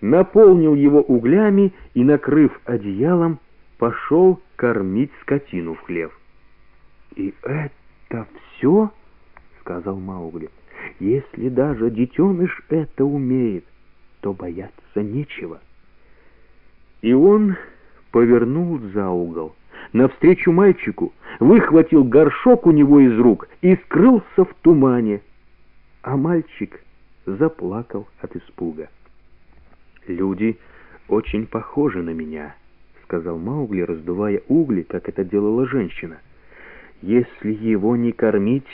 наполнил его углями и, накрыв одеялом, пошел кормить скотину в хлев. «И это все?» — сказал Маугли. «Если даже детеныш это умеет, то бояться нечего». И он повернул за угол, навстречу мальчику, выхватил горшок у него из рук и скрылся в тумане. А мальчик заплакал от испуга. «Люди очень похожи на меня», — сказал Маугли, раздувая угли, как это делала женщина. «Если его не кормить,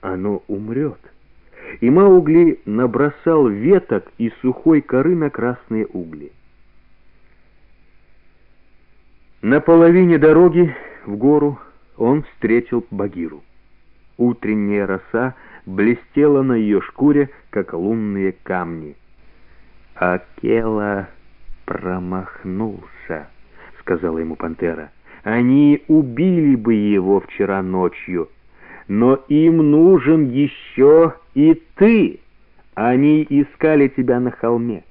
оно умрет». И Маугли набросал веток и сухой коры на красные угли. На половине дороги в гору он встретил Багиру. Утренняя роса блестела на ее шкуре, как лунные камни. «Акела промахнулся», — сказала ему пантера. «Они убили бы его вчера ночью, но им нужен еще и ты. Они искали тебя на холме.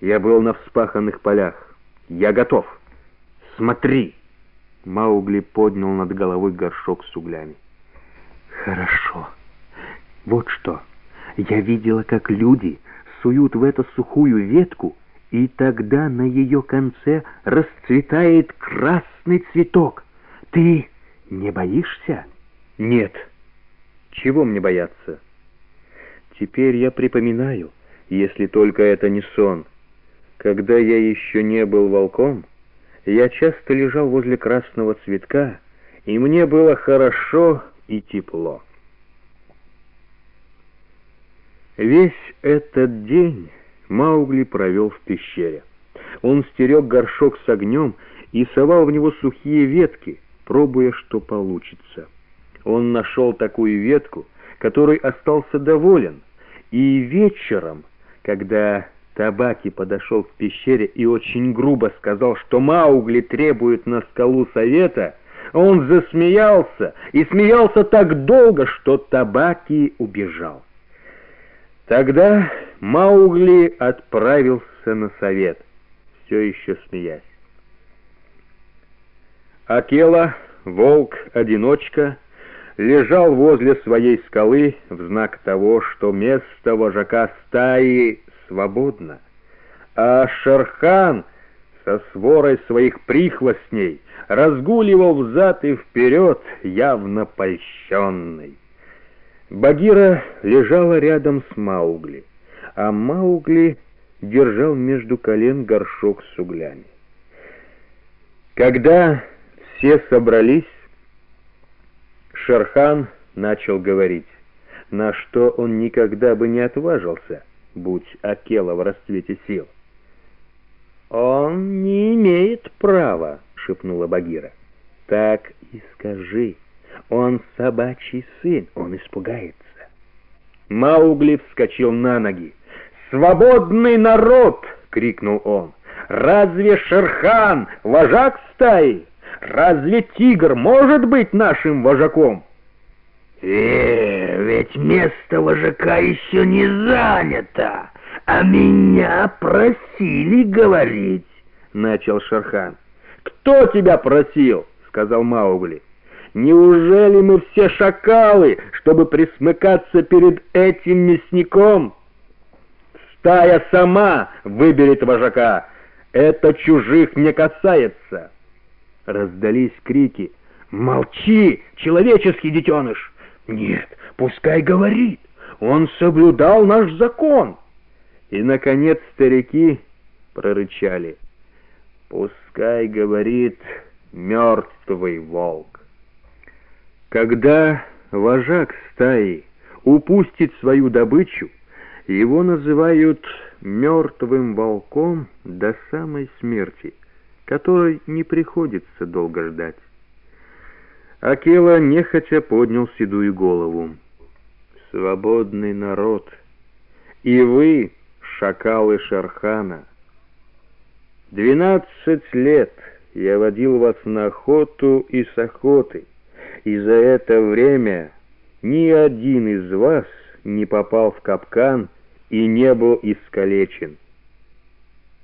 Я был на вспаханных полях. Я готов. Смотри!» Маугли поднял над головой горшок с углями. «Хорошо. Вот что. Я видела, как люди суют в эту сухую ветку, и тогда на ее конце расцветает красный цветок. Ты не боишься? Нет. Чего мне бояться? Теперь я припоминаю, если только это не сон. Когда я еще не был волком, я часто лежал возле красного цветка, и мне было хорошо и тепло. Весь этот день Маугли провел в пещере. Он стерег горшок с огнем и совал в него сухие ветки, пробуя, что получится. Он нашел такую ветку, которой остался доволен, и вечером, когда Табаки подошел к пещере и очень грубо сказал, что Маугли требует на скалу совета, он засмеялся и смеялся так долго, что Табаки убежал. Тогда Маугли отправился на совет, все еще смеясь. Акела, волк-одиночка, лежал возле своей скалы в знак того, что место вожака стаи свободно, а Шерхан со сворой своих прихвостней разгуливал взад и вперед, явно польщенный. Багира лежала рядом с Маугли, а Маугли держал между колен горшок с углями. Когда все собрались, Шерхан начал говорить, на что он никогда бы не отважился, будь Акела в расцвете сил. «Он не имеет права», — шепнула Багира. «Так и скажи». Он собачий сын, он испугается. Маугли вскочил на ноги. «Свободный народ!» — крикнул он. «Разве Шерхан вожак стаи? Разве тигр может быть нашим вожаком?» «Э, ведь место вожака еще не занято, а меня просили говорить», — начал Шерхан. «Кто тебя просил?» — сказал Маугли. Неужели мы все шакалы, чтобы присмыкаться перед этим мясником? Стая сама выберет вожака. Это чужих не касается. Раздались крики. «Молчи, человеческий детеныш!» «Нет, пускай говорит, он соблюдал наш закон!» И, наконец, старики прорычали. «Пускай говорит мертвый волк!» Когда вожак стаи упустит свою добычу, его называют мертвым волком до самой смерти, которой не приходится долго ждать. Акела нехотя поднял седую голову. «Свободный народ! И вы, шакалы Шархана! Двенадцать лет я водил вас на охоту и с охоты» и за это время ни один из вас не попал в капкан и не был искалечен.